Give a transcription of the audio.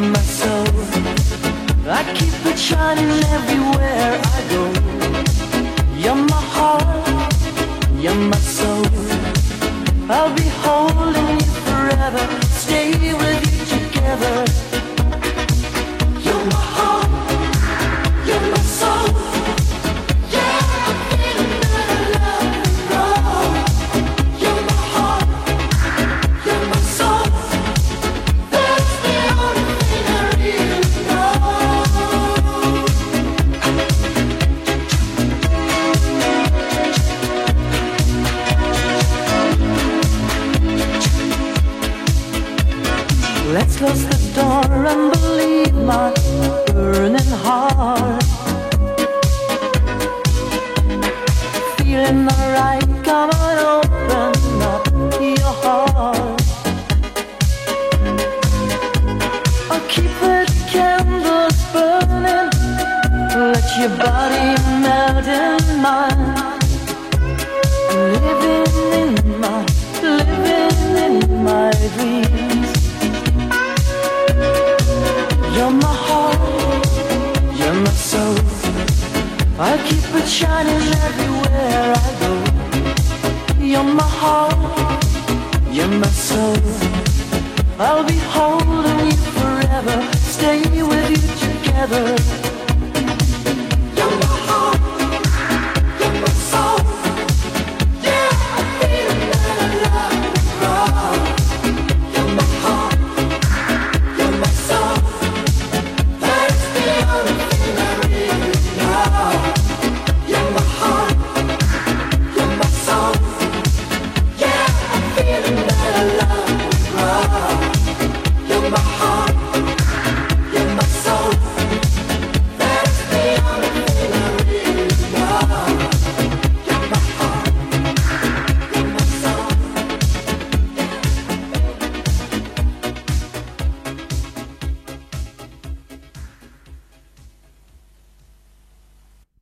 my soul. I keep it shining everywhere I go. You're my heart, you're my Let's close the door and believe my burning heart. I keep it shining everywhere I go. You're my heart, you're my soul. I'll be holding you forever, stay with you together.